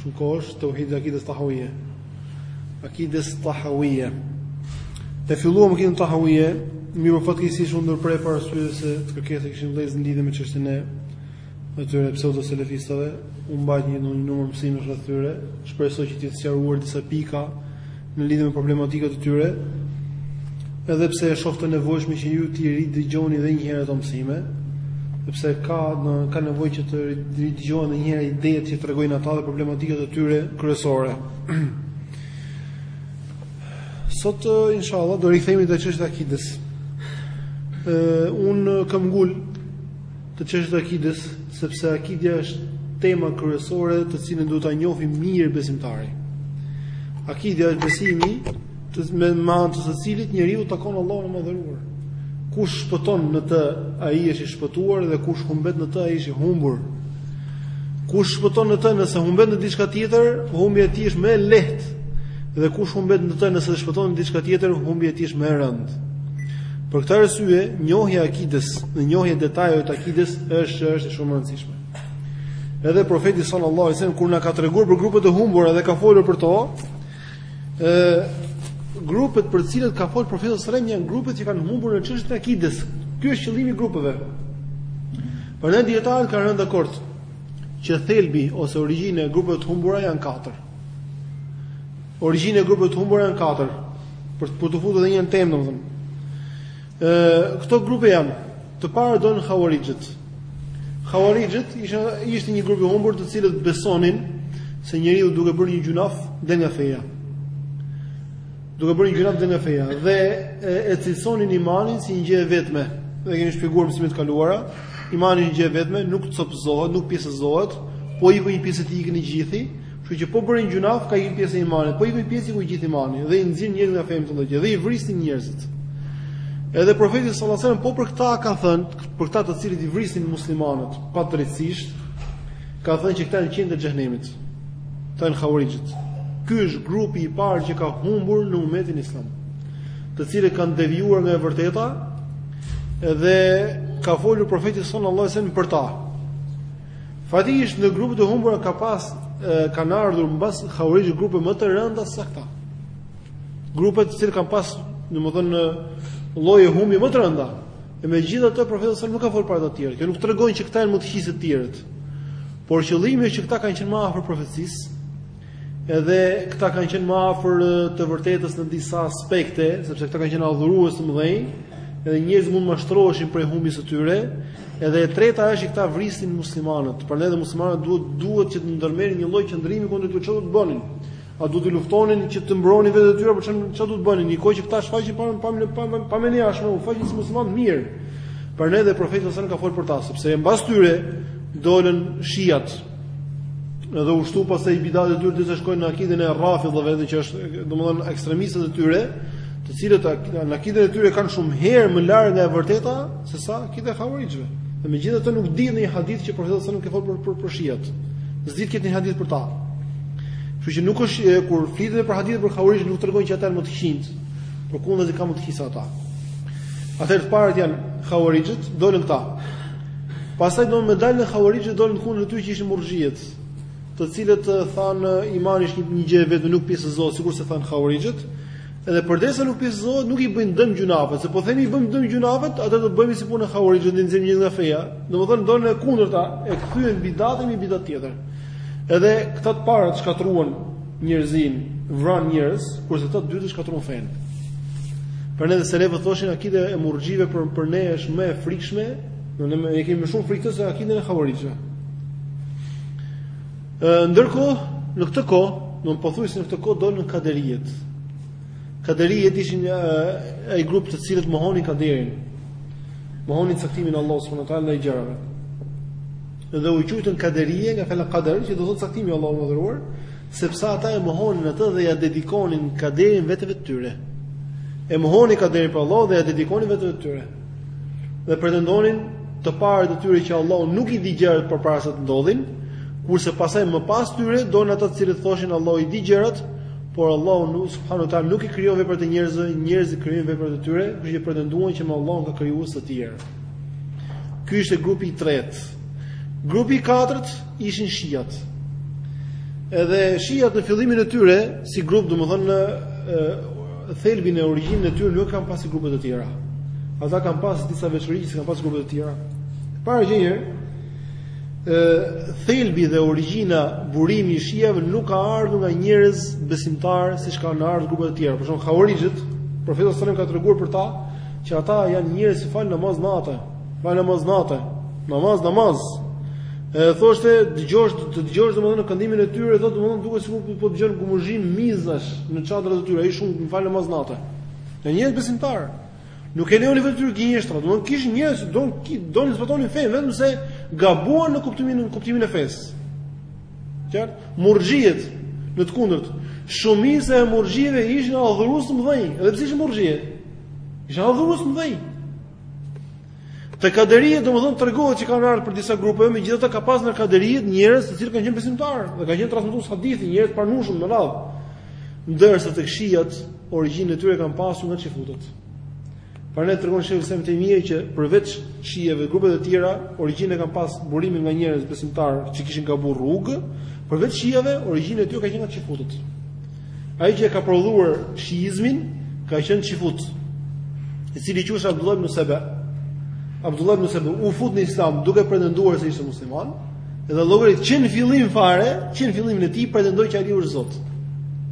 Shumë kohë është Teuhidi, Akides Tahawije, Akides Tahawije. E filluam Akiden Tahawije, mirë po fatkeqësisht u ndërpre për arsye se të kërkesa kishin vëllezër në lidhje me çështjen e atyre pseudo selefistëve, u mbajt një numër mësimesh rreth tyre, shpresoj që të jenë sqaruar disa pika në lidhje me problematikat e tyre, edhe pse e shoh të nevojshme që ju t'i ridëgjoni edhe një herë ato mësime, sepse ka në, ka nevojë që të ridëgjohen edhe një herë idetë që tregojnë ata dhe problematikat e tyre kryesore. Sot inshallah do rikthehemi te çështja e akidës. Ë un kam ngul te çështja e akidës, sepse akidja është tema kryesore të cilën duhet ta njohë mirë besimtari. Akidja është besimi të me anë të së cilit njeriu takon Allahun e Madhëruar. Kush shpëton në të, ai është i shpëtuar dhe kush humbet në të, ai është i humbur. Kush shpëton në të, nëse humbet në diçka tjetër, humbja e tij është më e lehtë. Dhe kush humbet në të, nëse shpëton në diçka tjetër, humbja e tij është më e rëndë. Për këtë arsye, njohja e akides dhe njohja e detajeve të akides është është shumë e rëndësishme. Edhe profeti sallallahu alajhi wasallam kur na ka treguar për grupet e humbura dhe ka folur për to, ë grupet për të cilët ka folur profeti sallallahu alajhi wasallam janë grupet që kanë humbur në çështjen e akides. Ky është qëllimi i grupeve. Prandaj dijetarët kanë rënë dakord që thelbi ose origjina e grupeve të humbura janë katër. Origjina e grupeve të humbura janë katër. Për t'u futur edhe në temë domethënë. Ë këto grupe janë të parë janë Hauarixhët. Hauarixhët ishin ishte një grup i humbur të cilët besonin se njeriu duke bërë një gjynah del nga feja. duke bërë një gjynah del nga feja dhe e, e cilësonin imanin si një gjë e vetme. Dhe e kemi shpjeguar në mësimet e kaluara, imani është një gjë e vetme, nuk copëzohet, nuk pjesëzohet, po iku një pjesë e tij ikën i gjithi, kështu që po bëri një gjynah ka një pjesë e imanit, po iku një pjesë iku gjithë imani dhe i nxirrnin njerëzit nga feja këta dhe i vrisnin njerëzit. Edhe profeti sallallahu alajhi wasallam po për këta ka thënë, për këta të cilët i vrisnin muslimanët padrejtësisht, Ka thënë që këta janë qentë e xhehenemit. Këta janë hauarixhët. Ky është grupi i parë që ka humbur në umetin islam, të cilët kanë devijuar nga e vërteta dhe ka folur profeti sallallahu alajhi wasallam për ta. Faktikisht në grupet e humbura ka pas kanë ardhur mbas hauarixhëve grupe më të rënda sesa këta. Grupe të cilët kanë pas, domethënë, lloje humbje më të rënda. E megjithatë profeti sallallahu alajhi wasallam nuk ka folur për ata të tjerët. Kjo nuk tregon që këta janë më të këqij se të tjerët. Por qëllimi është që këta kanë qenë më afër profecisë. Edhe këta kanë qenë më afër të vërtetës në disa aspekte, sepse këta kanë qenë adhurues të mëdhenj, edhe njerëzit mund të mashtroheshin prej humbjes së tyre. Edhe e treta është që këta vrisin muslimanët. Prandaj edhe muslimanët duhet duhet që të ndërmerrin një lloj qëndrimi kundër tyre ça do të bënin. A do t'i luftonin që të mbronin veten e tyre apo çfarë çfarë do të bënin? Ngaqë këta shfaqen pa pa pa pa, pamjen e jashtme, shfaqen si muslimanë të mirë. Prandaj edhe profeti sallallahu alajhi wasallam ka folur për ta, sepse mbas tyre dolën shiat. Edhe u shtu pastaj bidati i tyre derisa shkojnë në akiden e rafidhëve, edhe që është domethënë ekstremistët e tyre, të cilët në akiden e tyre kanë shumë herë më larg nga e vërteta, Se sa akida e khawarijve. Dhe megjithatë nuk di ndonjë hadith që profeti sallallahu alajhi wasallam ka folur për për shiat. S'di të ketë ndonjë hadith për ta. Kështu që nuk është kur flitet për hadith për khawarij nuk tregon që ata janë më të këqinjt. Përkundrazi ka më të këqinj se ata. Atëherë të parët janë khawarijët, dolën këta. Pastaj domethënë dolën khawarijët dolën kundër tyre që ishin murxhiet, të cilët thanë imani është një gjë e vetme, nuk pjesëzohet, sikurse thanë khawarijët. Edhe përderisa nuk pjesëzohet, nuk i bëjnë dëm gjynahet, se po themi i bëjnë dëm gjynahet, atëherë do të bëhemi si puna e khawarijve, do të nxjerrim njerëz nga feja. Domethënë dolën e kundërta e kthyen bidatin në bidat tjetër. Edhe këta të parë që shkatruan njerëzit, vran njerëz, kurse këta të dytë shkatruan fen. Prandaj dhe selefët thoshin akidja e murxhive për për ne është më e frikshme, do ne e kemi më shumë frikë se akiden e khawarijve. Ndërkohë, në këtë kohë, në pothuajse në këtë kohë dolën kaderijet. Kaderijet ishin një ai grup të cilët mohonin kaderin. Mohonin caktimin e Allahut subhanahu wa taala ndaj gjërave. Dhe u quajtën kaderije nga fjala kader, që do të thotë caktimi i Allahut të madhëruar, sepse ata e mohonin atë dhe ia ja dedikonin kaderin veteve të tyre. E mohonin kaderin për Allahun dhe ia ja dedikonin veteve të tyre. dhe pretendonin të parët e tyre që Allahu nuk i di gjërat përpara se të ndodhin, kurse pasaj më pas tyre dolën ata të cilët thoshin Allahu i di gjërat, por Allahu nuk subhanahu taala nuk i krijon veprat e njerëzve, njerëzit krijojnë veprat e tyre, kështu që pretenduan që me Allahun ka krijues të tjerë. Ky ishte grupi i tretë. Grupi i katërt ishin shiat. Edhe shiat në fillimin e tyre si grup, domethënë thelbin e origjinën e tyre nuk e kanë pas si grupe të tjera. Ata kanë pas disa veçori që s'i kanë pas grupet e tjera. E para gjë, thelbi dhe origjina burimi i shiave nuk ka ardhur nga njerëz besimtarë siç kanë ardhur grupe të tjera. Për shembull, Khawarijët, profeti sallallahu alajhi wasallam ka treguar për ta që ata janë njerëz që falin namaz natë, Falin namaz nate, namaz namaz. Edhe thoshte dëgjosh të dëgjosh domethënë këndimin e tyre thotë domethënë duket sikur po, po dëgjon gumëzhim mizash në çadrat e tyre, aq shumë falin namaz nate. Njerëz besimtarë. Nuk e lejonin vetes tyre gënjeshtra, domethënë ishin njerëz që don donin zbatonin fenë vetëm se gabuan në kuptimin në kuptimin e fesë. Qartë? Murxhiet në të kundërt. Shumica e murxhive ishin adhurues të mëdhenj, edhe pse ishin murxhie. Ishin adhurues të mëdhenj. Te kaderijet domethënë tregohet që kanë ardhur prej disa grupe, megjithatë ka pas në kaderijet njerëz të cilët kanë qenë besimtarë dhe kanë qenë transmetues hadithi, njerëz të pranueshëm në radhë. Ndërsa tek shijat origjinën e tyre kanë pasur nga çifutët. Prandaj tregon Shejh Ibn Tejmije që përveç shijeve grupet e tjera origjinën e kanë pas burimin nga njerëz besimtarë që kishin gabuar rrugë, përveç shijeve origjina e tyre ka qenë nga çifutët. Ai që e ka prodhuar shiizmin ka qenë çifut, i cili quhet Abdullah ibn Saba. Abdullah ibn Saba u fut në Islam duke pretenduar se ishte musliman, dhe llogarit që në fillim fare, që në fillimin e tij pretendoi që Aliu është Zot.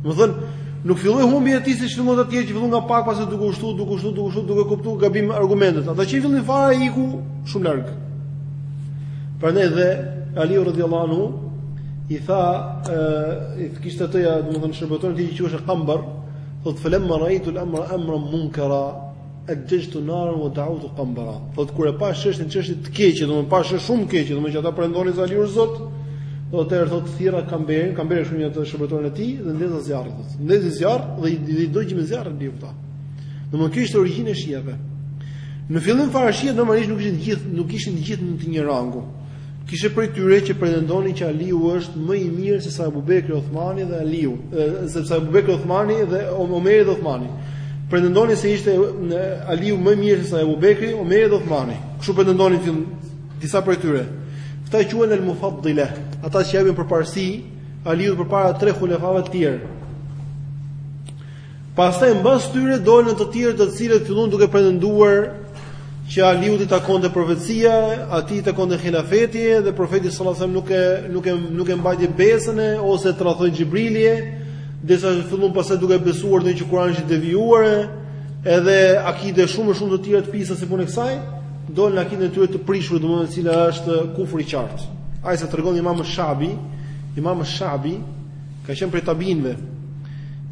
Domethënë, nuk filloi humbja e tij siç fillojnë të tjerët që fillojnë nga pak pastaj duke u shtuar, duke u shtuar, duke u shtuar, duke kuptuar gabim argumentet. Ata që në fillim fare ikën shumë larg. Prandaj dhe Aliu radhiyallahu anhu I tha, i kishte atë, domethënë shërbëtorin e tij që quhej Kamber, thotë felemma raejtul emra emran munkera, exhxhextu naren ve deautu Kambera. Thotë kur e pashë çështjen çështje të keqe, domethënë pashë është shumë e keqe, domethënë që ata pretendonin se Aliu zot, atëherë thotë thirra Kamberin, Kamberin domethënë shërbëtorin e tij, dhe ndeza zjarr, thotë ndeza zjarr, dhe i dogji me zjarr, dhe i dogji. Domethënë kjo është origjina e shijave. Në fillim fare shijat normalisht nuk ishin gjithë, nuk ishin gjithë në të një rangu Kishte prej tyre që pretendonin që Aliu është më i mirë se sa Abu Bekri, Uthmani dhe Aliu, sepse Abu Bekri, Uthmani dhe Omeri dhe Uthmani. Pretendonin se ishte Aliu më i mirë se sa Abu Bekri, Omeri dhe Uthmani. Kështu pretendonin fillim disa prej tyre. Këta quhen el mufaddile, ata që japin përparësi Aliut përpara tre hulefave të tjerë. Pastaj mbas tyre dolën të tjerë të cilët filluan duke pretenduar që Aliut i takonte profecia, atij i takonte hilafeti dhe profeti sallallahu alajhi wasallam nuk e nuk e nuk e mbajti besën e ose tradhtoi Xhibrili, derisa fillon pastaj duke besuar që Kurani është i devijuar, edhe akide shumë e shumë të tjera të pisa si punë kësaj, dolën në akiden e tyre të prishur, domethënë e cila është kufër i qartë. Aq sa tregon Imam Shabi, Imam Shabi Ka qenë prej tabiinëve,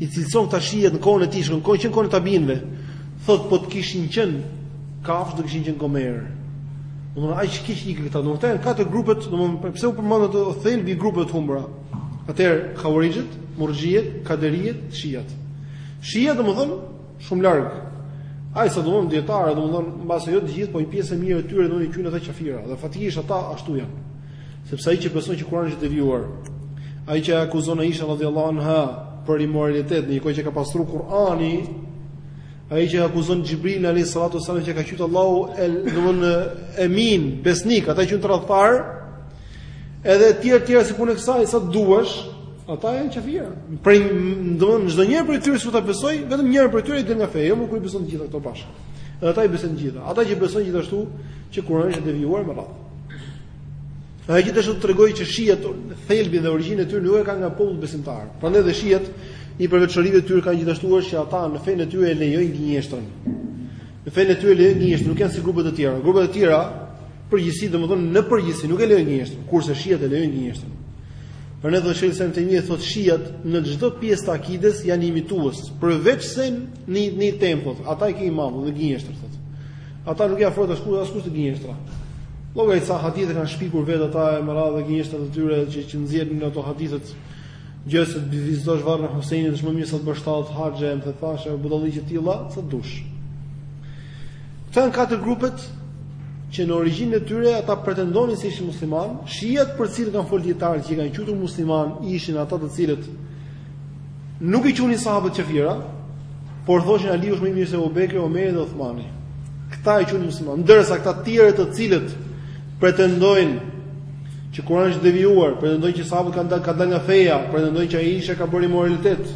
i cilëson këta shijet në kohën e tij, shiko që në kohën e tabiinëve, thotë po të kishin qenë kafshë do kishin qenë gomerë. Domthonë aq keq ikën këta, domthonë janë katër grupet, domthonë pse u përmendën ato thelbi i grupeve të humbura. Atëherë Khawarijët, Murxhijet, Kaderijet, Shiat. Shiat domthonë Shumë larg. Aq sa domethënë dietarë, domethënë mbase jo të gjithë, po një pjesë e mirë e tyre domethënë i qujnë ata qafira. Dhe faktikisht ata ashtu janë. Sepse ai që beson që Kurani është i devijuar, ai që akuzon Aisha radhiyallahu anha për imoralitet, në një kohë që e ka pastruar Kurani, ai që akuzon Xhibrilin alayhi salatu wasallam që e ka qujt Allahu domethënë emin besnik ata e qujnë tradhtar edhe të tjera të tjera si puna e kësaj sa të duash Ata janë qafira. Pra domthon çdo njërën prej tyre që ta besojë, vetëm njërën prej tyre i del nga feja, jo më kur i beson të gjitha këto bashkë. Edhe ata i besojnë të gjitha. Ata e besojnë gjithashtu që Kurani është devijuar me radhë. Dhe ai gjithashtu tregon që shiat thelbin dhe origjinën e tyre nuk e kanë nga populli besimtar. Prandaj dhe shiat një prej veçorive të tyre që kanë gjithashtu është që ata në fenë e tyre e lejojnë gënjeshtrën. Në fenë e tyre lejojnë gënjeshtrën, nuk janë si grupet e tjera. Grupet e tjera përgjithësi domethënë në përgjithësi nuk e lejojnë gënjeshtrën, kurse shiat e lejojnë gënjeshtrën. Prandaj thotë Shejhul Islam Ibn Tejmije thotë shiat në çdo pjesë të akides janë imitues, përveçse në një temë thotë, ata i ke imamë në gënjeshtër thotë. Atyre nuk i afrohet askush askush te gënjeshtra. Llogarit sa hadithe kanë shpikur vetë ata e me radhë gënjeshtrat e tyre që që nxjerrin ato hadithet gjoja se të vizitosh varrin e Husajnit është më mirë sa të bësh shtatë haxhe, më thashë budalliqe të tilla, sa të dush. Këto janë katër grupet që në origjinën e tyre ata pretendonin se ishin muslimanë, shiat për të cilët kanë folur dietarët që i kanë quajtur musliman, ishin ata të cilët nuk i qunin sahabët qafira, por thoshin Aliu është më i mirë se Abu Bekri, Omeri dhe Uthmani. Këta i qunin musliman, ndërsa këta të tjerë të cilët pretendojnë që Kurani është devijuar, pretendojnë që sahabët kanë dalë kanë dalë nga feja, pretendojnë që Aisha ka bërë imoralitet.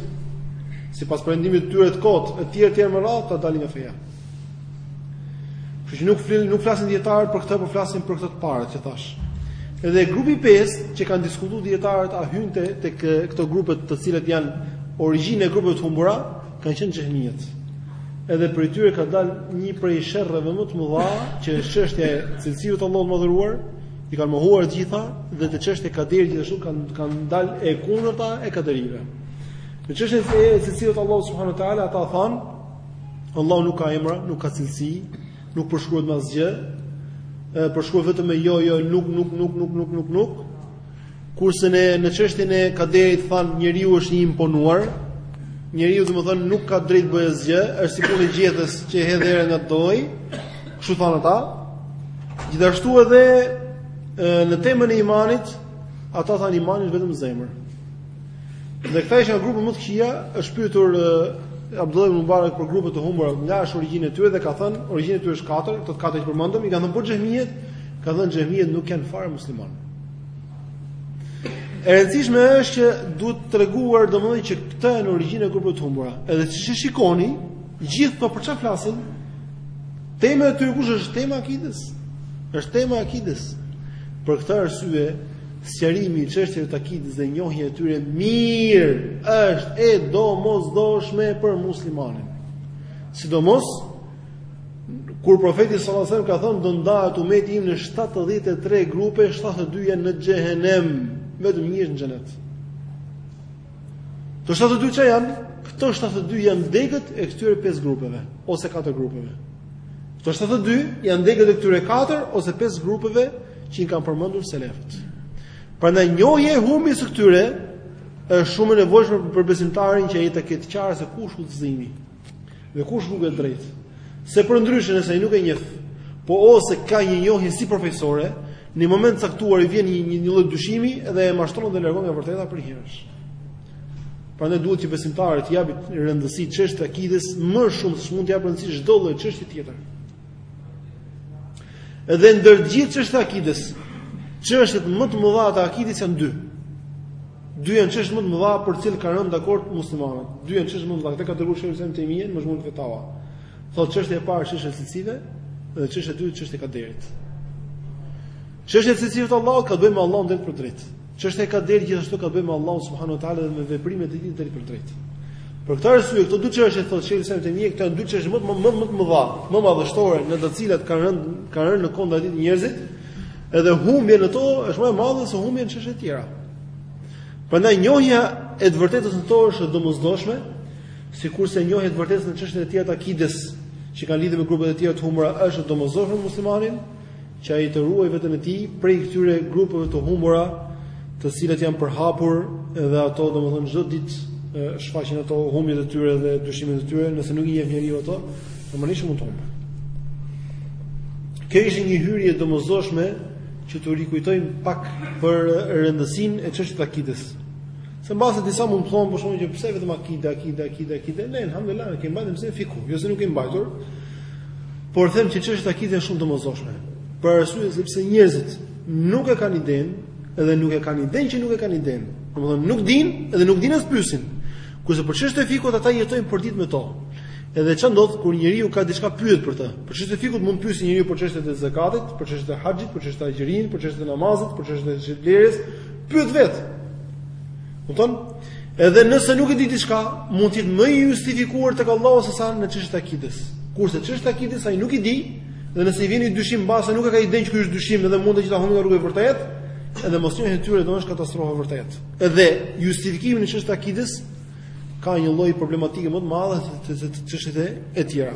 Sipas pretendimit të tyre të kot, etj etj me radhë ata dalin nga feja. Kështu që nuk flin, nuk flasin dietarët për këta, por flasin për këta të parët që thashë. Edhe grupi 5 që kanë diskutuar dietarët a hyjnë tek këto grupe të cilat janë origjina e grupeve të humbura, kanë qenë xhehmijet. Edhe prej tyre ka dalë një prej sherrëve më të mëdha që është çështja e cilësive të Allahut të madhëruar, i kanë mohuar të gjitha dhe te çështja e kaderit gjithashtu kanë kanë dalë e kundërta e kaderive. Në çështjen e cilësive të Allahut subhanahu wa taala ata than, Allahu nuk ka emra, nuk ka cilësi, nuk përshkruhet me asgjë, përshkruhet vetëm me jo, jo, nuk, nuk, nuk, nuk, nuk, nuk, nuk. Kurse në në çështjen e kaderit than njeriu është i imponuar, njeriu domethënë nuk ka drejt të bëjë asgjë, është si puna e gjethes që e hedh era nga të dojë, kështu than ata. Gjithashtu edhe në temën e imanit, ata than imani është vetëm zemër. Dhe këta ishin grupe më të këqija, është pyetur Abdullah ibn Mubarak për grupe të humbura, nga është origjina e tyre dhe ka thënë, origjina e tyre është katër, këto katër që përmendëm, i kanë thënë për xhehmijet, ka thënë xhehmijet nuk janë fare muslimanë. E rëndësishme është që duhet treguar domethënë që këta janë origjina e grupeve të humbura. Edhe siç e shikoni, gjithë këto për çfarë flasin? Tema e tyre kush është tema e akidës? Është tema e akidës. Për këtë arsye, Sqarimi i çështjeve të akidës dhe njohja e tyre mirë është e domosdoshme për muslimanin. Sidomos kur profeti sallallahu alajhi wasallam ka thënë do ndahet umeti im në 73 grupe, 72 janë në xhehenem, vetëm njëri është në xhenet. Këto 72 ça janë, këto 72 janë degët e këtyre 5 grupeve ose 4 grupeve. Këto 72 janë degët e këtyre 4 ose 5 grupeve që i kanë përmendur selefët. Prandaj njohja e humbjes së këtyre është shumë e nevojshme për besimtarin që ai ta ketë qartë se kush udhëzimi dhe kush rruga e drejtë. Se përndryshe nëse ai nuk e njeh, po ose ka një njohje sipërfaqësore, në moment të caktuar i vjen një një lloj dyshimi dhe e mashtron dhe largon nga e vërteta menjëherësh. Prandaj duhet që besimtari t'i japë rëndësi çështjes së akidës më shumë se mund t'i japë rëndësi çdo lloj çështje tjetër. Dhe ndër gjithë çështjet e akides, çështjet më të mëdha të akides janë dy. Dy janë çështjet më të mëdha për të cilën kanë rënë dakord muslimanët. Dy janë çështjet më të mëdha, këtë e ka treguar shejh Ibn Tejmije, Mexhmu Fetava. Thotë çështja e parë çështja e cilësive dhe çështja e dytë çështja e kaderit. Çështja e cilësive të Allahut ka të bëjë me Allahun drejtpërdrejt. Çështja e kaderit gjithashtu ka të bëjë me Allahun subhanahu wa taala dhe me veprimet e tij drejtpërdrejt. Për këtë arsye këto dy çështje thotë Sheikh Ibn Tejmije, këto dy çështje më më më më të mëdha, më madhështore në të cilat kanë rënë kanë rënë në kontradiktë njerëzit, edhe humbja në to është më e madhe se humbja në çështje të tjera. Prandaj njohja e të vërtetës në to është e domosdoshme, sikurse njohja e të vërtetës në çështje të tjera të akides që kanë lidhje me grupet e tjera të humbura është e domosdoshme muslimanin. që ai të ruaj veten e tij prej këtyre grupeve të humbura, të cilat janë përhapur dhe ato domethënë çdo ditë shfaqin ato humbjet e tyre dhe dyshimet e tyre, nëse nuk i njef njeriu ato, normalisht mund të humbë. Kjo ishte një hyrje e domosdoshme që t'ju rikujtojmë pak për rëndësinë e çështjes së akidës. Se mbase disa mund të thonë për shembull që pse vetëm akide, akide, akide, akide. Ne alhamdulillah kemi mbajtur mësime fikhu, jo se nuk kemi mbajtur. Por them që çështja e akides është shumë domosdoshme. Për arsye sepse njerëzit nuk e kanë idenë dhe nuk e kanë idenë që nuk e kanë idenë. Domethënë nuk dinë dhe nuk dinë as të pyesin. Kurse për çështjet e fikhut ata jetojnë përditë me to. Edhe ça ndodh kur njeriu ka diçka pyet për të. Për çështjet e fikhut mund të pyesë njeriu për çështjet e zekatit, për çështjet e haxhit, për çështjet e agjërimit, për çështjet e namazit, për çështjet e shitblerjes, Pyet vetë. Kupton? Edhe nëse nuk e di diçka, mund të jetë më i justifikuar tek Allahu se sa në çështjet e akidës. Kurse çështjet e akidës ai nuk i di, dhe nëse i vjen një dyshim mbase nuk e ka idenë që ky është dyshim dhe mund të gjithë humbë rrugën e vërtetë, edhe mosnjohja e tyre do të është katastrofë e vërtetë. Edhe justifikimi në çështjet e akidës ka një lloj problematike më të madhe se çështjet e tjera.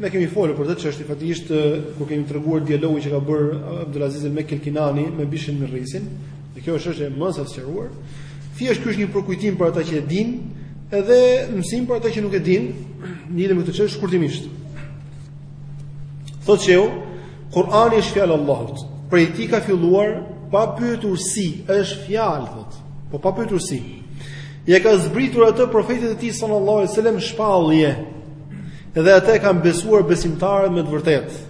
Ne kemi folur për këtë çështje faktikisht kur kemi treguar dialogun që ka bërë Abdulaziz Mekki el-Kinani me Bishr Mirrisin, dhe kjo është çështje më se e sqaruar. Thjesht ky është një përkujtim për ata që e dinë, edhe mësim për ata që nuk e dinë, lidhur me këtë çështje shkurtimisht. Thotë se Kur'ani është fjalë e Allahut. Prej tij ka filluar pa pyetur si, është fjalë thotë, po pa pyetur si. Ia ka zbritur atë profetit të tij sallallahu alajhi wasallam shpallje Edhe atë e kanë besuar besimtarët me të vërtetë.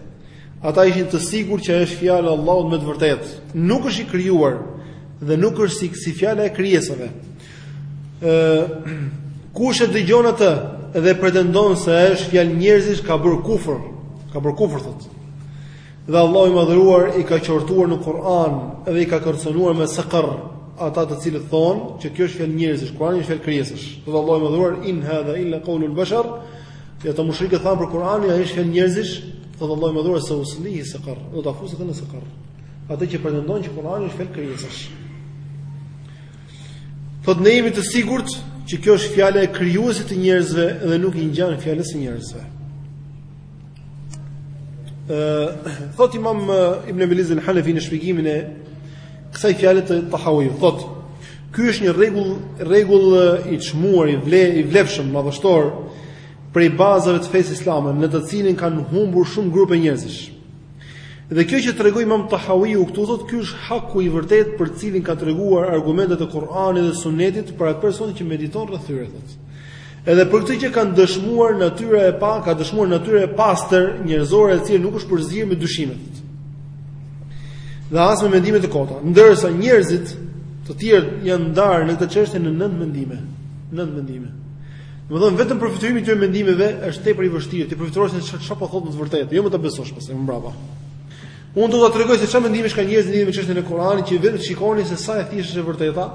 Ata ishin të sigurt që është fjala e Allahut me të vërtetë. Nuk është i krijuar dhe nuk është si, si fjala e krijesave. Ë kush e dëgjon atë dhe pretendon se është fjalë njerëzish ka bërë kufër, ka bërë kufër thotë. Dhe Allahu i Madhëruar i ka qortuar në Kur'an dhe i ka kërcënuar me saqar ata të cilët thonë që kjo është fjalë njerëzish, Kur'ani është fjalë krijesash. Dhe Allahu i Madhëruar in hadha illa qawlu al-bashar. Ja të mushrikët thanë për Kur'anin, ai është fjalë njerëzish, thotë Allahu i Madhëruar se uslihi saqar, do ta fus në saqar. Ata që pretendojnë që Kur'ani është fjalë krijesash. Thotë ne jemi të sigurt që kjo është fjala e krijuesit të njerëzve dhe nuk i ngjan fjalës së njerëzve. Thot imam Ibn Ebil Iz el-Hanefi në shpjegimin e kësaj fjale të Tahawi, thot, ky është një rregull, rregull i çmuar, i, vle, i vlefshëm, madhështor, prej bazave të fesë islame, në të cilin kanë humbur shumë grupe njerëzish. Dhe kjo që tregoi imam Tahawiu këtu, thot, ky është haku i vërtet për cilin ka treguar argumentet e Kuranit dhe Sunetit për atë person që mediton rreth tyre, thot. Edhe për këtë gjë kanë dëshmuar natyra e pa, ka dëshmuar natyra e pastër njerëzore e cila nuk është përzier me dyshime. Dhe as me mendime të kota. Ndërsa njerëzit të tjerë janë ndarë në këtë çështje në nëntë mendime, nëntë mendime. Domethënë vetëm përfytyrimi i këtyre mendimeve është tepër i vështirë, ta përfytyrosh se çfarë po thotë në të vërtetë, jo më ta besosh pastaj më mbrapa. Unë do ta tregoj se çfarë mendimesh kanë njerëzit lidhur me çështjen e Kuranit që vetë të shikoni se sa e thjeshtë është e vërteta,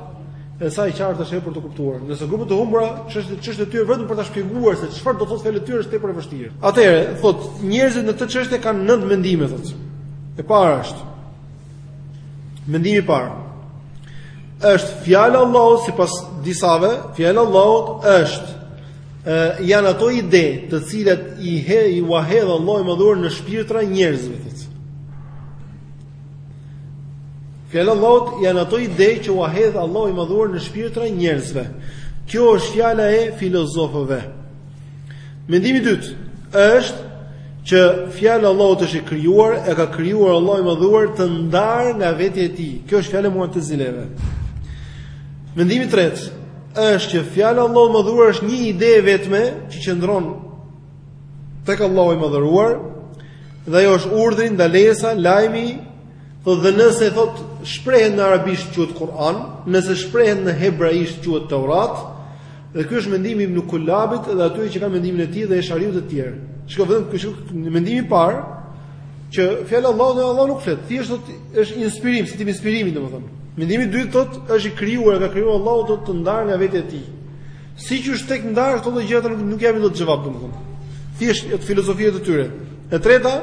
edhe sa e qartë është ajo për t'u kuptuar. Ndërsa grupet e humbura, çësh çështjet e tyre vetëm për ta shpjeguar se çfarë do thotë fjalët e tyre është tepër e vështirë. Atëherë, thot, njerëzit në këtë çështje kanë nëntë mendime thot. E para është mendimi i parë. Është fjala e Allahut sipas disave, fjala e Allahut është janë ato ide të cilat i he i ua hedh Allahu i madhuar në shpirtrat e njerëzve thotë. Fjala e Allahut janë ato ide që ua hedh Allahu i madhuar në shpirtrat e njerëzve. Kjo është fjala e filozofëve. Mendimi i dytë është që fjala e Allahut është e krijuar, e ka krijuar Allahu i madhuar të ndarë nga vetja e tij. Kjo është fjala e Mu'tazileve. Mendimi i tretë është që fjala e Allahut të madhëruar është një ide e vetme që qëndron tek Allahu i madhëruar dhe ajo është urdhri, ndalesa, lajmi, po dhe nëse thotë shprehet në arabisht quhet Kur'an, nëse shprehet në hebraisht quhet Teurat, dhe ky është mendimi i Ibn Kullabit dhe atyre që kanë mendimin e tij dhe Eshariut e të tjerë. Shikoj vetëm ky është mendimi i parë që fjala e Allahut, Allahu nuk flet, thjesht thotë Është inspirim, si tip inspirimi domethënë. Mendimi i dytë thotë, është e krijuar, e ka krijuar Allahu të ndarë nga vetja e tij. Siç është tek ndarë këto gjëra nuk nuk japin dot xhevap domethënë. Thjesht filozofira të tyre. E treta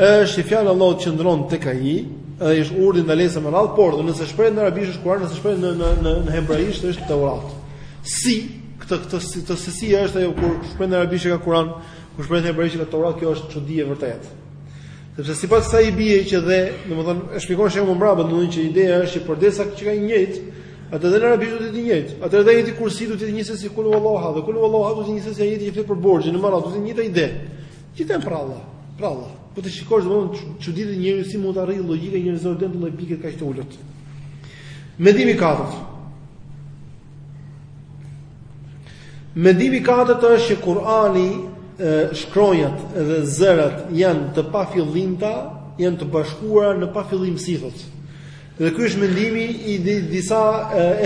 është që fjala e Allahut qëndron tek ai, ai është urdhri, ndalesa me radhë, por nëse shprehet në arabisht është Kur'an, nëse shprehet në në në, në hebraisht është Teurat. Si këtë këtë si të se si është ajo kur shprehet në arabisht qenka Kur'an, kur shprehet në hebraisht qenka Teurat, kjo është çudi e vërtetë. Sepse sipas kësaj i bie që dhe, domethënë, e shpjegon shembull mbrapa, domethënë që ideja është që përderisa qenka e njëjtë, atëherë dhe në arabisht do të jetë e njëjtë. Atëherë dhe ajeti kursi do të jetë njësoj si Kul hu Allahu, dhe Kul hu Allahu do të jetë njësoj si ajeti që flet për borxhin, në marrë do të jetë e njëjta ide. Gjithë përralla, përralla. Po të shikosh domethënë çuditet njeriu si mund të arrijë logjika njerëzore deri në një pikë kaq të ulët. Mendimi i katërt. Mendimi i katërt është që Kurani shkronjat dhe zërat janë të pafillimta, janë të bashkuara në pafillimësi thotë. Dhe ky është mendimi i disa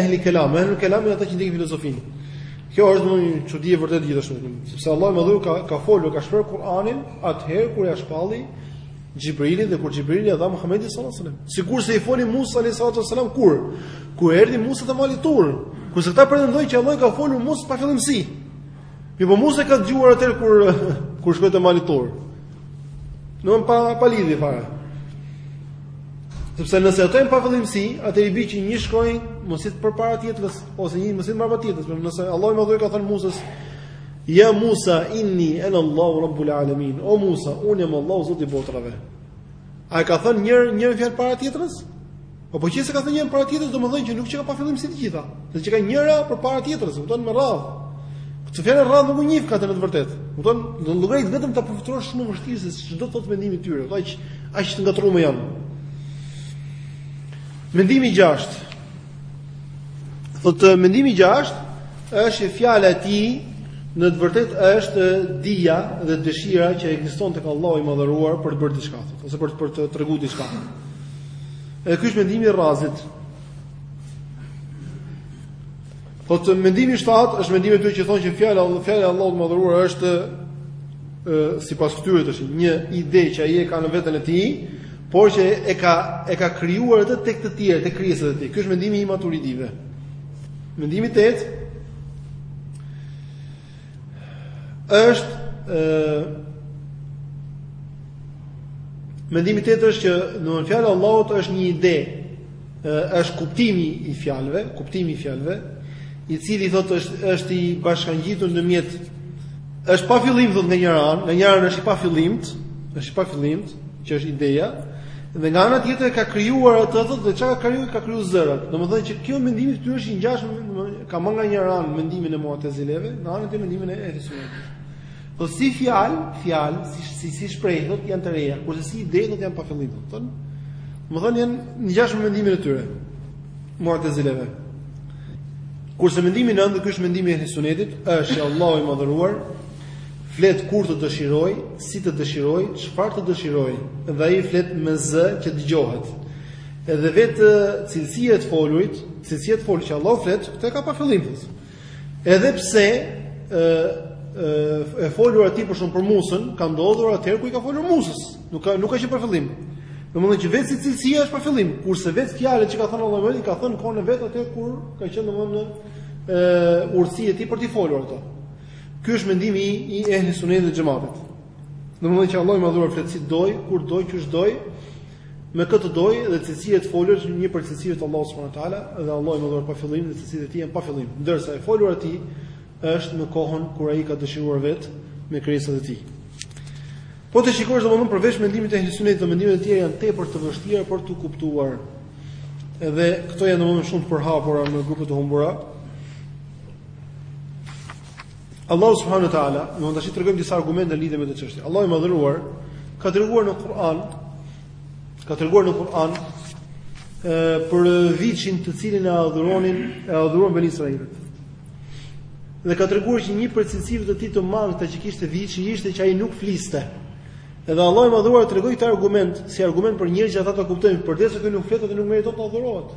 ehli kelam, ehli kelam ata që ndjekin filozofinë. Kjo është një çudi e vërtetë gjithashtu, sepse Allahu i madhëruar ka folur, ka shprehur Kur'anin atëherë kur ia shpalli Xhibrilit dhe kur Xhibrili ia dha Muhamedit sallallahu alaihi wasallam. Sikurse i foli Musait alaihi salatu wasallam kur kur erdhi Musa te mali Tur, kurse këta pretendojnë që Allahu i ka folur Musait në pafillimësi. Mirëpo Musa e ka dëgjuar atë kur kur shkoi te mali Tur. Do thotë pa pa lidhje fare. Sepse nëse ato janë në pafillimësi, atëherë i bie që një shkronjë mos jetë përpara tjetrës ose një mos jetë mbas tjetrës, por nëse Allahu i madhëruar i ka thënë Musait Ja Musa inni ana Allahu rabbul alamin. O Musa, unë jam Allahu Zoti i botërave. A e ka thënë një një fjalë para tjetrës? Po po qe se ka thënë një para tjetrës, domethënë që nuk qenka pafillimësi të gjitha. Se qenka njëra përpara tjetrës, kupton me radhë. Kjo fjala radhë nuk e njeh këtë në të vërtetë. Kupton? Llogarit vetëm ta përfytyrosh shumë vështirë se ç'do të thotë mendimi i tyre. Aq aq të ngatërrume janë. Mendimi i gjashtë. Thotë mendimi i gjashtë është që fjala e tij në të vërtetë është dija dhe dëshira që ekziston tek Allahu i madhëruar për të bërë diçka ose për të për të treguar diçka. Edhe ky është mendimi i Raziut. Thotë mendimi 7 është mendimi i tyre që thonë që fjala Allah, fjala e Allahut të madhëruar është ë sipas këtyre tash një ide që ai e ka në veten e tij, por që e ka e ka krijuar atë tek të tjerë, tek krijesat e tij. Ky është mendimi i maturidive. Mendimi 8 Është ë Mendimi i tetë është që fjala e Allahut është një ide, është kuptimi i fjalëve, kuptimi i fjalëve, i cili thotë është është i bashkangjitur ndërmjet është pa fillim thotë nga njëra anë, nga njëra anë është i pa fillimt, është i pa fillimt, që është ideja, Dhe nga ana tjetër e ka krijuar atë thotë dhe çka ka krijuar ka krijuar zërat. Domethënë që kjo mendimi i këtyre është i ngjashëm ka marrë nga njëra anë mendimin e Mu'tazileve, nga ana tjetër mendimin e Ehli Sunnetit. Po si fjalë, fjalë si si si shprehje thotë janë të reja, kurse si ide thotë janë pa fillim thotë. Domethënë janë ngjashëm mendimin e tyre. Mu'tazileve. Kurse mendimi i nëntë, ky është mendimi i Ehli Sunnetit, është Allahu i madhëruar, Flet kur të dëshirojë, si të dëshirojë, çfarë të dëshirojë, dhe ai flet me zë që dëgjohet. Edhe vetë cilësia e të folurit, cilësia e të folurit që Allah flet, këtë e ka pa fillim thotë. Edhe pse ë e folura e tij për shembull për Musën, ka ndodhur atëherë kur i ka folur Musës. Nuk ka nuk ka qenë pa fillim. Domethënë që vetë si cilësia është pa fillim, kurse vetë fjalët që ka thënë Allahu i ka thënë kohën e vet atëherë kur ka qenë domethënë ë urtësi e tij për t'i folur ato. Ky është mendimi i, i ehli sunetit dhe xhematit. Domethënë që Allahu i madhëruar flet si të dojë, kur të dojë, qysh të dojë, me kë të dojë dhe cilësia e të folurit është një prej cilësive të Allahut subhanahu wa taala dhe Allahu i madhëruar pa fillim dhe cilësitë e tij janë pa fillim. Ndërsa e folura e tij është në kohën kur ai ka dëshiruar vetë me krijesat e tij. Po të shikosh domethënë përveç mendimit të ehli sunetit edhe mendimet e të tjera janë tepër të vështira për të kuptuar. Edhe këto janë domethënë shumë të përhapura në grupet e humbura, Allahu subhanahu wa taala, ne tash tregojmë disa argumente lidhje me këtë çështje. Allahu i madhëruar ka treguar në Kur'an, ka treguar në Kur'an ë për viçin të cilin e adhuronin, e adhuruan beni Israilët. Dhe ka treguar që një prej cilësive të tij të mangëta që kishte viçi ishte që ai nuk fliste. Edhe Allahu i madhëruar tregoi këtë argument si argument për njerëzit që ata ta kuptojnë, përderisa ky nuk flet atëherë nuk meriton të adhurohet.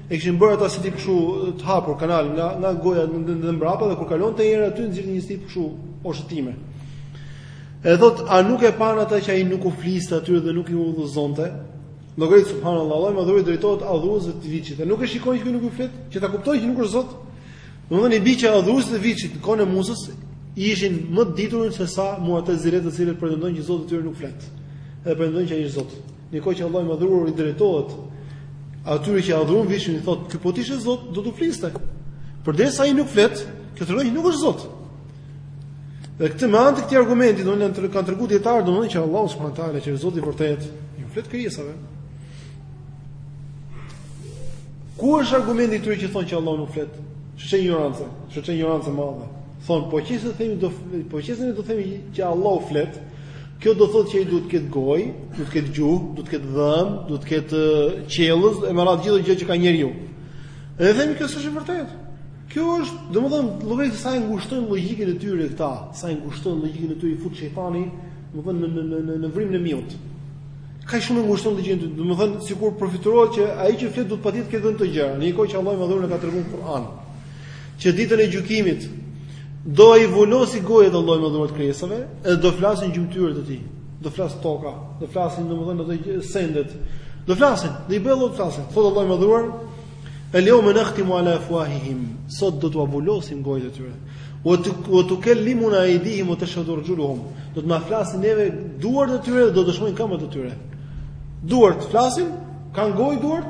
E kishin bërë ata si tip kështu të hapur kanal nga nga goja në në në mbrapa dhe kur kalonte era aty nxirrte një tip kështu oshëtime. E thot, a nuk e pan ata që ai nuk u fliste atyre dhe nuk i udhëzonte? Logjikë subhanallahu Allahu i madhëruar i drejtohet adhuruesve të viçit. Dhe nuk e shikoni që nuk u flet, që ta kuptoni që nuk është Zot. Domethënë i bie që adhuruesit të viçit në kohën e Musës ishin më të ditur se sa muatezilët të cilët pretendojnë që Zoti i tyre nuk flet. Edhe pretendojnë që ai është Zot. Ndërkohë që Allahu i Madhëruar i drejtohet atyre që adhurojnë viçin, i thotë, "Ky po të ishte Zot, do të fliste." Përderisa ai nuk flet, kjo tregon që nuk është Zot. Dhe këtë me anë të këtij argumenti, domethënë kanë treguar dietar, domethënë që Allahu subhanahu teala që është Zoti i vërtetë, i flet krijesave. Ku është argumenti i tyre që thonë që Allahu nuk flet? Ç'është ignorancë? Një ignorancë e madhe. Thonë, po qëse themi do po qëse ne do themi që Allahu flet, Kjo do thotë që ai duhet të ketë gojë, duhet të ketë gjuhë, duhet të ketë dhëmbë, duhet të ketë qiellzë, e me radhë gjithë gjë që ka njeriu. Dhe themi kjo s'është e vërtetë. Kjo është, domethënë, llogarit sa e ngushton logjikën e tyre këta, sa e ngushton logjikën e tyre i fut shejtani, domethënë në në në në në vrimën e miut. Kaq shumë e ngushton logjikën e tyre, domethënë sikur përfytyrohet që ai që flet duhet patjetër të ketë domethënë këto gjëra, në një kohë që Allahu i madhëruar ka treguar në Kur'an. që ditën e gjykimit do i vulosi gojët Allahu i madhëruar krijesave dhe do flasin gjymtyrët e tij. Do flas toka, do flasin domethënë ato gjë sendet. Do flasin, do i bëj Allahu të flasin. Thot Allahu i madhëruar, "El-yawma nakhtimu ala afwahihim." Sot do t'ua vulosim gojët e tyre. Wa wa tukallimuna aydihim wa tashhadu arjuluhum. Do të na flasin neve duart e tyre dhe do të dëshmojnë këmbët e tyre. Duart flasin, kanë gojë duart,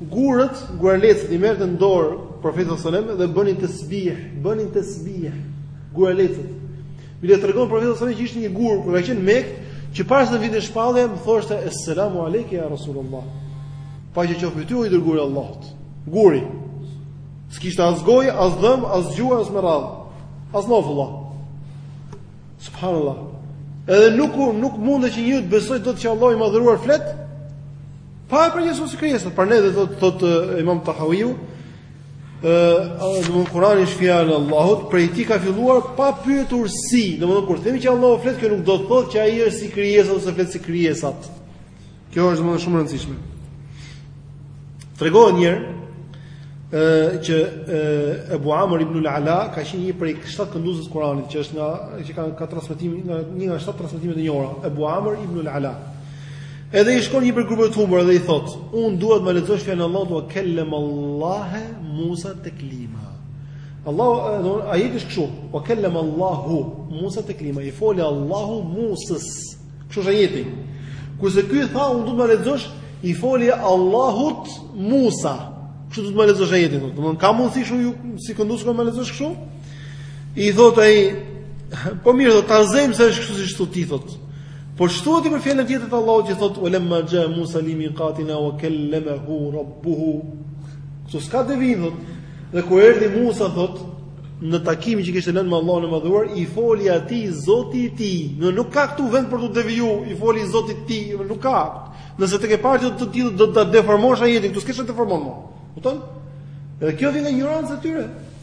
Gurët, guralecët i merrte në dorë Profeti sallallahu alajhi wasallam dhe bënin tesbih, bënin tesbih. Guralecët. Mirë e tregon Profeti sallallahu alajhi wasallam që ishte një gur kur ka qenë në Mekë, që para se të vinte shpallja, më thoshte Esselamu alejke ya Rasulullah. Paqja qoftë mbi ty o i dërguar i Allahut. Guri. S'kishte as gojë, as dhëm, as gjuhë, as me radhë. As nofulla. Subhanallah. Edhe nuk nuk mundet që njeriu të besojë dot që Allahu i madhëruar flet, Pa e përngjasuar si krijesat, prandaj dhe thotë Imam Tahawiu, ë, domthonë Kurani është fjalë e Allahut, prej tij ka filluar pa pyetur si, domthonë kur themi që Allahu flet, kjo nuk do të thotë që ai është si krijesat ose flet si krijesat. Kjo është domthonë shumë e rëndësishme. Tregohet një herë ë që e, Abu Amr ibn al-Ala ka qenë një prej shtat kënduesve të Kuranit, që është nga që ka ka transmetim nga një nga shtat transmetimet e njohura, Abu Amr ibn al-Ala. Edhe i shkon një prej grupeve të humbura dhe i thot, unë dua të më lexosh fjalën e Allahut wa kallam Allah Musa taklima. Allahu, ajeti është kështu, wa kallam Allahu Musa taklima. I foli Allahu Musës. Kështu është ajeti. Kurse ky tha, unë dua të më lexosh, i foli Allahut Musa. Kështu dua të më lexosh ajetin. Domethënë, ka mundësi kështu ju si këndues të më lexosh kështu? I thot ai, po mirë, do ta zëjmë se është kështu siç thu ti, thotë. Por ç'thu ti për fjalën tjetër të Allahut që thotë wa lamma xha Musa limiqatina wa kallamahu rabbuhu. Këtu s'ka devijim thot. Dhe kur erdhi Musa thot në takimin që kishte lënë me Allahun e Madhëruar, i foli atij Zoti i tij. Dhe nuk ka këtu vend për t'u deviju, i foli Zotit të tij, nuk ka. Nëse tek e para që ti do ta deformosh ajetin, këtu s'ke ç'deformon më. Kupton? Edhe kjo vjen nga ignoranca e tyre.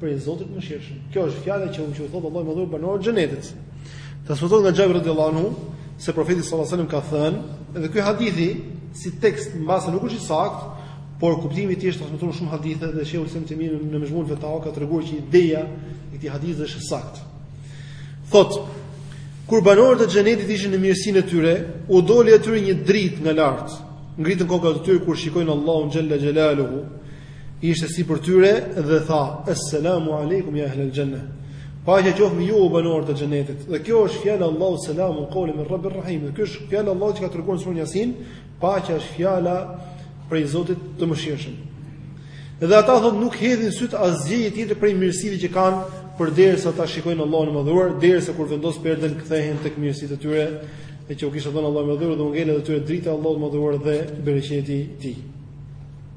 prej Zotit të Mëshirshëm. Kjo është fjala që u thotë Allahu i madhëruar banorëve të xhenetit. Transmetohet nga Xhabir radhiyallahu anhu se profeti sallallahu alajhi wasallam ka thënë, edhe ky hadithi si tekst mbase nuk është i saktë, por kuptimi i tij është transmetuar në shumë hadithe dhe shejhul Islam Ibn Tejmije në Mejmu'ul Fatawa ka treguar që ideja e këtij hadithi është e saktë. Thotë Kur banorët e xhenetit ishin në mirësinë e tyre, u doli atyre një dritë nga lart. Ngritën kokat e tyre kur shikojnë Allahun xhalla xhelaluhu, Ishte sipër tyre dhe tha: "Esselamu alejkum ya ahlal janna." Paqja qoftë mbi ju o banorë të xhenetit. Dhe kjo është fjala e Allahut selamun qawlan min Rabbir Rahim. Dhe kjo është fjala e Allahut që ka treguar në surën Yasin, paqja është fjala prej Zotit të Mëshirshëm. Dhe ata thot nuk hedhin syt asgjë tjetër prej mirësive që kanë përderisa ata shikojnë Allahun e Madhëruar, derisa kur vendos perden kthehen tek mirësitë e tyre, e që u kishte dhënë Allahu i Madhëruar dhe u ngel edhe atyre drita e Allahut të Madhëruar dhe bereqeti i tij.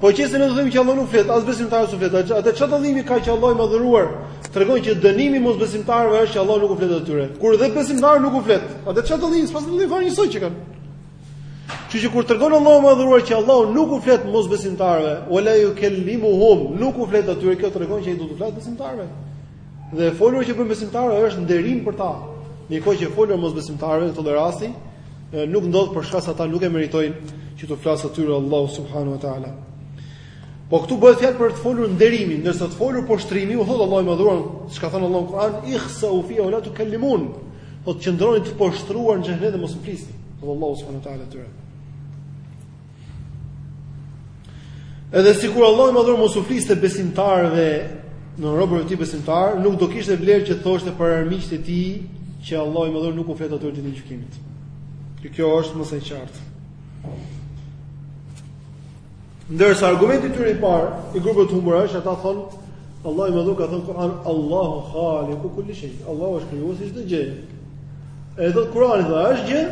Po qe se ne do themi që Allahu nuk flet, as besimtarëve s'u flet. Atëherë çfarë dallimi ka që Allahu i madhëruar tregon që dënimi i mosbesimtarëve është që Allahu nuk u flet atyre. Kur edhe besimtarëve nuk u flet. Atëherë çfarë dallimi, s'paska dallim fare, njësoj qenkan. Kështu që kur tregon Allahu i madhëruar që Allahu nuk u flet mosbesimtarëve, wala yukallimuhum, nuk u flet atyre, kjo tregon që ai do t'u flasë besimtarëve. Dhe e folura që u bën besimtarëve është nderim për ta. Ndërkohë që e folura mosbesimtarëve në këtë rast nuk ndodh për shkak se ata nuk e meritojnë që t'u flasë atyre Allahu subhanahu wa taala. Po këtu bëhet fjalë për të folur nderimi, ndërsa të folur poshtrimi u thotë Allahu i madhëruar, siç ka thënë Allahu në Kur'an, ihsa u fiha wala tukallimun. Po të qëndroni të poshtruar në xhehenem dhe mos flisni. Allahu subhanahu wa taala atyre. Edhe sikur Allahu i madhëruar mos u fliste besimtarëve dhe robërve të tij besimtarë, nuk do kishte vlerë që thoshte për armiqtë e tij që Allahu i madhëruar nuk u flet atyre ditën e gjykimit. Kjo është më se e qartë. Ndërsa argumenti i tyre i parë i grupit të humbur është ata thon Allahu i madhëruar ka thënë në Kur'an Allahu khaliqu kulli shay. Allahu është krijuesi i çdo gjëje. Edhe Kur'ani, thonë, është gjë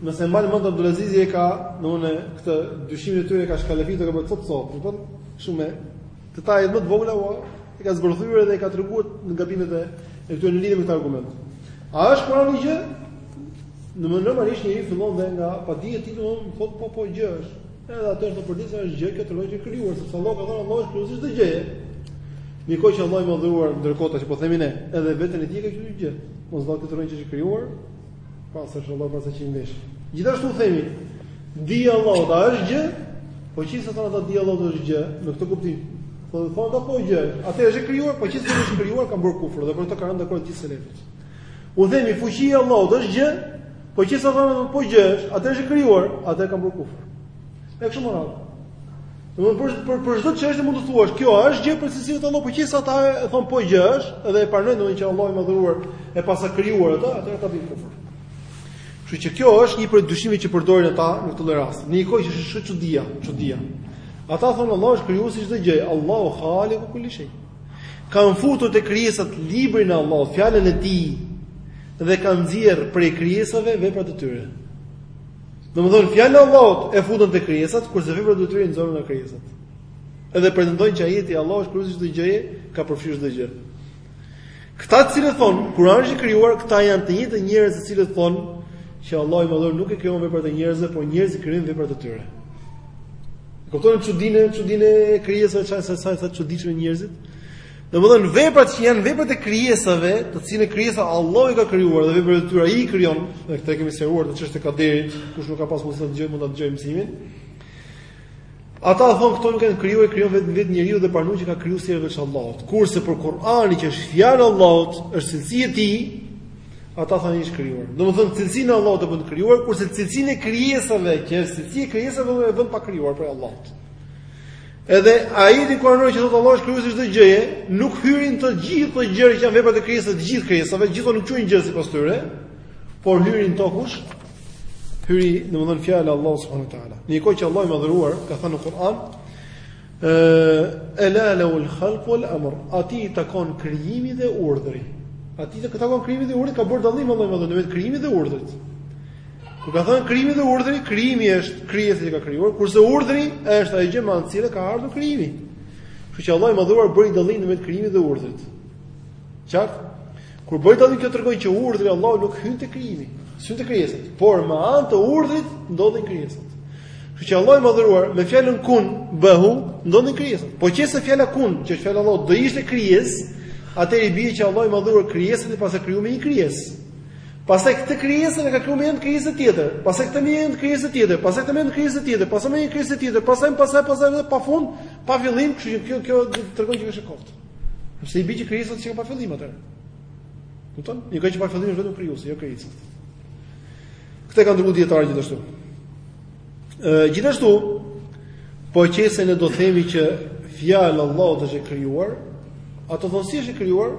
Nëse mbani mend Abdulazizi e ka, domthonë këtë dyshimin e tyre ka shkalafitur apo thotë sot, do të thonë kështu me detaje më të vogla, po e ka zbërthyer dhe e ka treguar në gabimet e e këtyre në lidhje me këtë argument. A është Kurani gjë? Në më normalisht njeriu fillon dhe nga padija e tij domthonë, thotë po po gjë është. Edhe atëherë përderisa është gjë kjo tregon që është krijuar, sepse Allahu ka thënë Allahu është krijuesi i çdo gjëje. Në një kohë që Allahu i madhëruar ndërkohë tash po themi ne, edhe veten e tij e ka quajtur gjë. Mos do të thotë që është krijuar, Pastër është Allahu prej asaj që i mveshin. Gjithashtu themi, dija e Allahut a është gjë, po qe se thonë ata dija e Allahut është gjë, në këtë kuptim, po qe se thonë ata po gjë, atëherë është krijuar, po qe se është krijuar, kanë bërë kufër, dhe për këtë kanë rënë dakord gjithë selefët. U themi, fuqia e Allahut a është gjë, po qe se thonë ata po gjë, atëherë është krijuar, atëherë kanë bërë kufër. E kështu me radhë. Domethënë për për çdo çështje mund të thuash, kjo është gjë për cilësitë e Allahut, po qe se ata e thonë po gjë është dhe e pranojnë domethënë që Allahu i madhëruar e paska krijuar ata, atëherë ata bëjnë kufër. Kështu që kjo është një prej dyshimeve që përdorin ata në këtë rast. Në një kohë që është shumë çudia, çudia. Ata thonë Allahu është krijuesi i çdo gjëje, Allahu khaliku kulli shay. Kanë futur te krijesat librin e Allahut, fjalën e tij dhe kanë nxjerrë prej krijesave veprat e tyre. Domethënë fjalën e Allahut e futën te krijesat, kurse veprat e tyre i nxorën nga krijesat. Edhe pretendojnë që ajeti Allahu është krijuesi i çdo gjëje, ka përfshirë çdo gjë. Këta të cilët thonë, Kurani është i krijuar, këta janë të njëjtë njerëz të cilët thonë që Allahu i Madhëruar nuk i krijon veprat e njerëzve, por njerëzit i krijojnë veprat e tyre. E kuptoni çudinë, çudinë e krijesave çfarë sa sa të çuditshëm njerëzit? Domethënë veprat që janë veprat e krijesave, të cilën krijesa Allahu i ka krijuar dhe veprat e tyre ai i krijon, dhe këtë e kemi sqaruar në çështjen e kaderit, kush nuk ka pas mundësi të dëgjojë mund ta dëgjojë mësimin. Ata thonë këto nuk janë krijuar, i krijon vetëm vetë njeriu dhe pranojnë që ka krijues veç Allahut. Kurse për Kur'anin që është fjala e Allahut, është cilësi e tij, ata thonë ai është i krijuar. Domethënë cilësinë e Allahut e bëjnë të krijuar, kurse cilësinë e krijesave që është cilësi e krijesave e bëjnë të pakrijuar prej Allahut. Edhe ajeti kuranor që thotë Allahu është krijuesi i çdo gjëje, nuk hyrin të gjithë këto gjëra që janë veprat e krijesës së gjithë krijesave, gjithë nuk quhen gjë sipas tyre, por hyri në to kush? Hyri, domethënë fjala e Allahut subhanahu wa taala. Në kohë që Allahu i madhëruar ka thënë në Kur'an, "Ela lahul khalq wal amr", atij i takon krijimi dhe urdhri. Atij i takon krijimi dhe urdhri, ka bërë dallim Allahu i madhëruar ndërmjet krijimit dhe urdhrit. Kur ka thënë krijimi dhe urdhri, krijimi është krijesa që ka krijuar, kurse urdhri është ajo gjë me anë të cilës ka ardhur krijimi. Kështu që Allahu i Madhëruar bëri dallim ndërmjet krijimit dhe urdhrit. Qartë? Kur bëri dallim kjo tregon që urdhri i Allahut nuk hyn te krijimi, s'hyn te krijesa, por me anë të urdhrit ndodhin krijesat. Kështu që Allahu i Madhëruar me fjalën kun bëhu ndodhin krijesat. Po qe se fjala kun, që është fjala e Allahut do ishte krijesë, atëherë i bie që Allahu i Madhëruar krijesën e paska krijuar me një krijesë. Pastaj këtë krijesë e ka krijuar me një krijesë tjetër, pastaj këtë me një krijesë tjetër, pastaj këtë me një krijesë tjetër, pastaj me një krijesë tjetër, pastaj pastaj pastaj edhe pa fund, pa fillim, kështu që kjo kjo tregon që është e kot. Sepse i bie që krijesat që ka pa fillim atëherë. Kupton? Një gjë që është pa fillim është vetëm krijuesi, jo krijesa. Këtë kanë dërguar dijetarët gjithashtu. Gjithashtu, po qe se ne do të themi që fjala e Allahut është e krijuar, ata thonë si është e krijuar,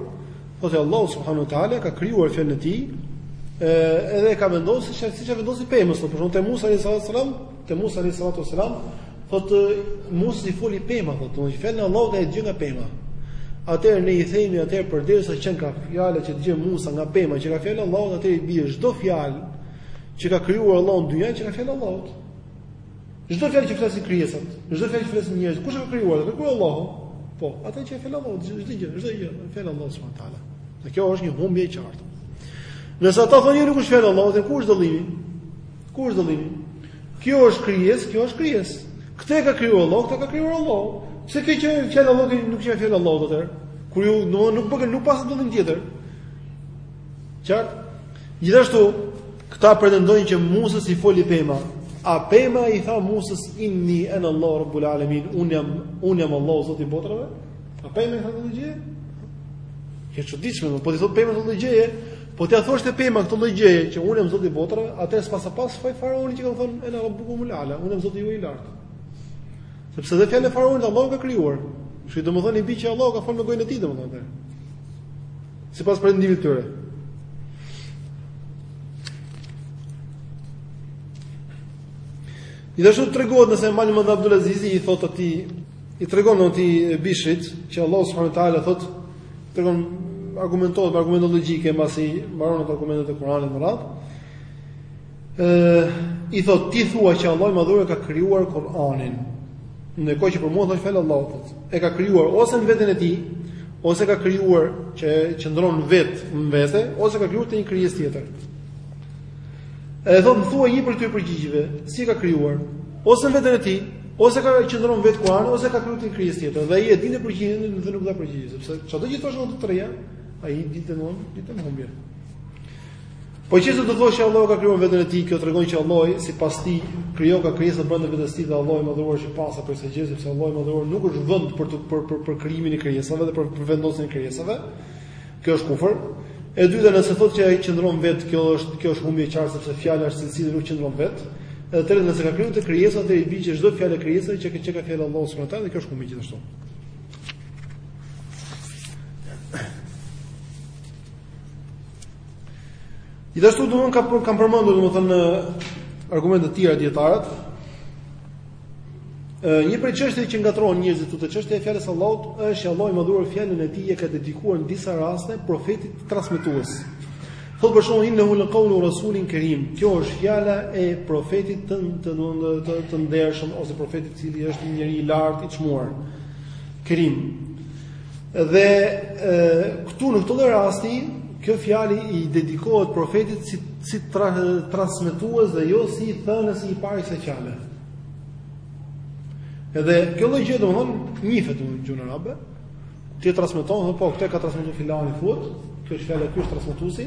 thotë Allahu subhanahu wa taala ka krijuar fjalën e tij, edhe e ka vendosur siç e vendosi pemës, për shembull te Musa alayhi salam, te Musa alayhi salatu salam, thotë Musës i foli pema, thotë, thotë fjalën e Allahut e dëgjoi nga pema. Atëherë ne i themi atëherë përderisa qenka fjala që dëgjoi Musa nga pema qenka fjala e Allahut, atëherë i bie çdo fjalë Që ka krijuar Allahu në dynja qenka fjala e Allahut. Çdo fjalë që flasin krijesat, çdo fjalë që flasin njerëzit, kush e ka krijuar? Ka krijuar Allahu. Po, atëherë qe fjala e Allahut, çdo gjë, çdo gjë, fjala e Allahut subhanahu wa taala. Dhe kjo është një humbje e qartë. Nëse ata thonë nuk është fjala e Allahut, ku është dallimi? Ku është dallimi? Kjo është krijesë, kjo është krijesë. Këtë e ka krijuar Allahu, këtë ka krijuar Allahu. Pse kjo qe fjala e Allahut nuk është fjala e Allahut atëherë? Kur ju nuk nuk bëkë nuk pas dallim tjetër. Qartë? Gjithashtu, këta pretendojnë që Musës i foli pema. A pema i tha Musës inni ena Allah Rabbul Alamin, unë jam, unë jam Allah Zoti Botrave? A pema i tha këtë gjë? Kjo është e çuditshme, po t'i thotë pema këtë gjë, po t'ia thoshte pema këtë gjë që unë jam Zoti i Botëve, atëherë s'paska paska faj faraoni që ka thënë ena Rabbukumul Ala, unë jam Zoti juaj i lartë. Sepse dhe fjalën e faraonit Allahu ka krijuar. Kështu domethënë i bi që Allahu ka fol me gojën e tij domethënë. Sipas pretendimit të tyre. Gjithashtu tregohet se imam Abdul Azizi i thot atij i tregon atij Bishrit që Allahu subhanahu wa taala thot tregon argumentohet me argumente logjike mbasi mbaron ato argumentet e Kuranit me radhë Ë i thot ti thua që Allahu i madhëruar e ka krijuar Kur'anin. Ndërkohë që për mua thotë fjala e Allahut thot, e ka krijuar ose në veten e tij, ose ka krijuar që qëndron vet në vete, ose ka krijuar te një krijesë tjetër. E thot thuaj një prej këtyre përgjigjeve, si e ka krijuar? Ose në veten e tij, ose ka qëndron vet Kur'ani, ose ka krijuar te një krijesë tjetër. Dhe ai e dinte përgjigjen dhe nuk dha përgjigje, sepse çdo gjë thoshte ato të trija, ai dilte me, dilte me humbje. Po qe se do të thoshte që Allahu ka krijuar në veten e tij, kjo tregon që Allahu sipas tij krijon ka krijesa brenda vetes së tij dhe Allahu i madhëruar është i pastër prej kësaj gjëje, sepse Allahu i madhëruar nuk është vend për të për për, për krijimin e krijesave dhe për, për vendosjen e krijesave. Kjo është kufër. E dyta nëse thotë që ai qëndron vet, kjo është kjo është humbje e qartë sepse fjala është cilësi dhe nuk qëndron vet. Edhe e treta nëse ka krijuar te krijesat atëherë i bie që çdo fjalë e krijesave që qenka fjala e Allahut subhanahu wa taala dhe kjo është humbje gjithashtu. Gjithashtu domethënë kam përmendur domethënë argumente të tjera dijetarët. Ë një prej çështjeve që ngatërrohen njerëzit këtu te çështja e fjalës së Allahut është që Allahu i madhëruar fjalën e tij e ka dedikuar në disa raste profetit transmetues. Thotë për shembull innahu la qawlu rasulin karim. Kjo është fjala e profetit të të të, të ndershëm ose profetit i cili është një njeri i lartë i çmuar. Karim. Dhe e, këtu në këtë lloj rasti, kjo fjalë i dedikohet profetit si, si tra, transmetues dhe jo si i thënës i pari se qale. Edhe kjo lloj gjëje, domethënë, njifet në gjuhën arabe, ti e transmeton, po, këtë e ka transmetu filani thuhet, kjo është fjala e këtij transmetuesi,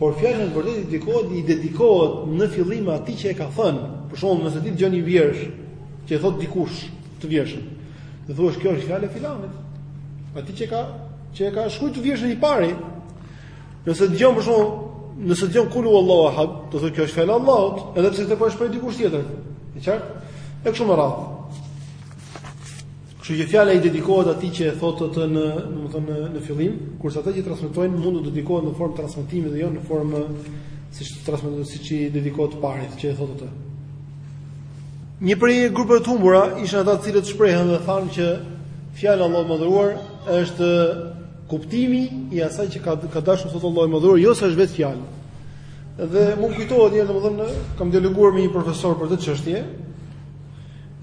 por fjala në të vërtetë i dedikohet i dedikohet në fillim atij që e ka thënë. Për shembull, nëse ti dëgjon një vjershë që e thotë dikush, Atë vjershën. Dhe thua kjo është fjala e filanit. Atij që e ka që e ka shkruar atë vjershën i pari. Nëse dëgjon për shkakun, nëse dëgjon kul hu Allahu ahad, do thotë kjo është fjala e Allahut, edhe pse këtë po e shpreh dikush tjetër. E qartë? E kështu me radhë. Kështu që fjala i dedikohet atij që e thotë atë në, domethënë në, në fillim, kurse ata që transmetojnë mund t'u dedikohet në formë transmetimi dhe jo në formë siç transmeton siç i dedikohet të parit që e thotë atë. Një prej grupeve të humbura ishin ata të cilët shprehën dhe thanë që fjala e Allahut të madhëruar është kuptimi i asaj që ka ka dashur të thotë Allahu i madhëruar, jo se është vetë fjalë. Dhe më kujtohet një herë domethënë kam dialoguar me një profesor për këtë çështje.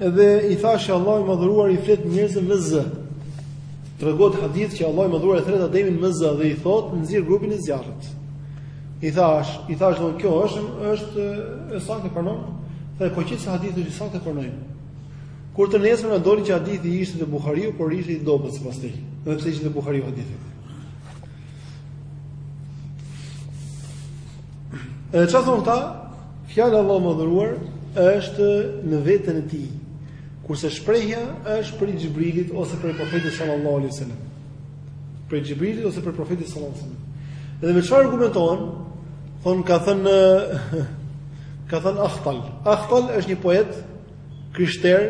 Edhe i thashë Allahu i madhëruar i flet njerëzve me zë. Tregohet hadith që Allahu i madhëruar e thërret Ademin me zë dhe i thotë nxirr grupin e zjarrit. I thashë, i thashë domethënë kjo është është e saktë pranon. Tha po qe se hadithi është i saktë pranoj. Kur të nesërmen na doli që hadithi ishte te Buhariu, por ishte i dobët sipas tij, edhe pse ishte te Buhariu hadithi. E çfarë thonë këta? Fjala e Allahut të madhëruar është në veten e tij. Kurse shprehja është prej Xhibrilit ose prej profetit sallallahu alaihi wasallam. Prej Xhibrilit ose prej profetit sallallahu alajhi wasallam. Dhe me çfarë argumentohen? Thonë ka thënë ka thënë Ahtal. Ahtal është një poet i krishterë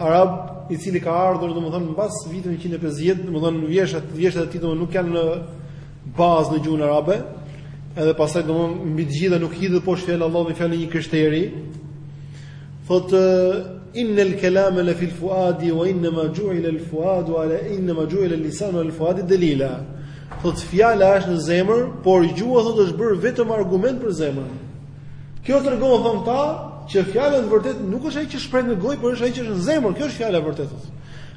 arab i cili ka ardhur domethënë mbas vitit 150, domethënë vjershat, vjershat e tij domethënë nuk janë bazë në gjuhën arabe, edhe pastaj domthon mbi të gjitha nuk hidhet poshtë fjala e Allahut me fjalën e një krishteri. Thotë inna al-kalama la fi al-fuadi wa inna ma ju'ila al-fuadu ala inna ma ju'ila al-lisanu ala al-fuadi dalila. Thotë fjala është në zemër, por gjuha thotë është bërë vetëm argument për zemrën. Kjo tregon thon ta që fjala e vërtetë nuk është ajo që shprehet në gojë, por është ajo që është në zemër, kjo është fjala e vërtetë.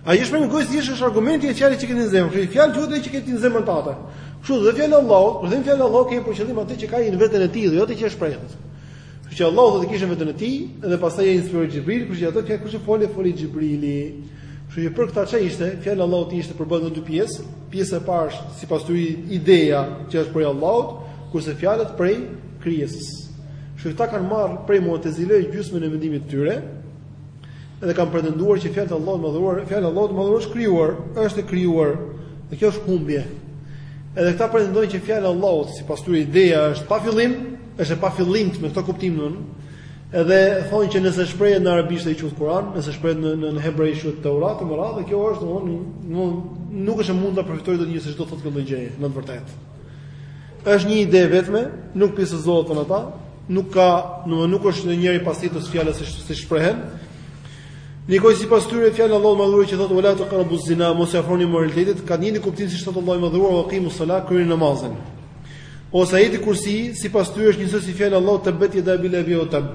Ajo që shprehet në gojë thjesht është argumenti i fjalës që keni në zemër. Fjala e vërtetë që keni në zemër thonë ata. Kështu dhe fjala e Allahut, kur them fjalën e Allahut, kemi për qëllim atë që ka në veten e tij, jo atë që është shprehur. Kështu që Allahu do të kishte në veten e tij dhe pastaj ai inspiroi Xhibril, kështu që ato fjalë kush e foli, i foli Xhibrili. Kështu që për këtë çaj ishte, fjala e Allahut ishte përbërë në dy pjesë. Pjesa e parë është sipas tyre ideja që është prej Allahut, kurse fjalët prej krijesës. Kështu që ata kanë marrë prej Mu'tazilëve gjysmën e mendimit të tyre dhe kanë pretenduar që fjala e Allahut madhëruar, fjala e Allahut madhëruar është krijuar, është e krijuar. Dhe kjo është humbje. Edhe këta pretendojnë që fjala e Allahut, sipas tyre ideja është pa fillim, është e pa fillim me këtë kuptim domun. Edhe thonë që nëse shprehet në arabisht ai quhet Kur'an, nëse shprehet në në, në hebraisht quhet Teurat, me radhë, kjo është domun nuk është e mundur ta përfytyrojë dot njeri se ç'do thotë këtë gjë, në të vërtetë. Është një ide e vetme, nuk pjesëzohet në ta, nuk ka, do nuk është në njëra pas tjetrës fjalët se si shprehen. Njësoj sipas tyre fjala Allahut madhëruar që thotë wala taqrabu zina mos iu afroni imoralitetit, ka një kuptim si thotë Allahu madhëruar wa aqimu salat kryeni namazin. Ose ajeti kursi sipas tyre është njësoj si fjala Allahut tebbet jeda ebi lehebin ue tebb.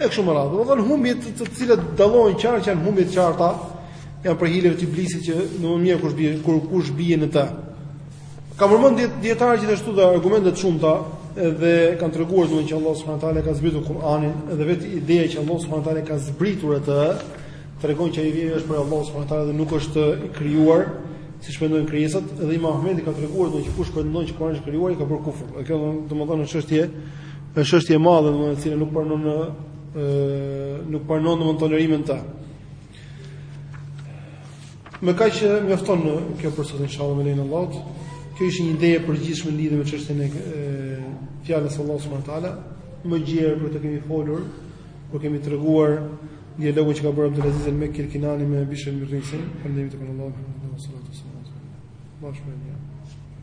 E kështu me radhë. Domethën humbje të, të cilat dallohen qartë janë humbje të qarta janë prej hileve të iblisit që në më mirë kush bie kur kush bie në ta. Kanë përmendë dijetarët gjithashtu dhe argumente të shumta dhe kanë treguar domun që Allah subhanahu wa taala ka zbritur Kur'anin dhe vetë ideja që Allah subhanahu wa taala ka zbritur atë tregon që ai është prej Allah subhanahu wa taala dhe nuk është i krijuar siç mendojnë krijesat dhe Imam Ahmedi ka treguar domun që kush pretendon që Kur'ani është krijuar ai ka bërë kufër. Kjo domethënë është çështje është çështje e madhe domun e cila nuk pranon ë nuk pranon domun tolerim në ta. Me kaq mjaftohemi kjo për sot inshallah me lejen e Allahut. Kjo ishte një ide e përgjithshme lidhur me çështjen e fjalës së Allahut subhanahu wa taala. Më gjerë për të kemi folur, kur kemi treguar dialogun që ka bërë Abdulaziz el Kinani me Bishr Mirisin, falënderimi i takon Allahut subhanahu wa taala. Bashkë me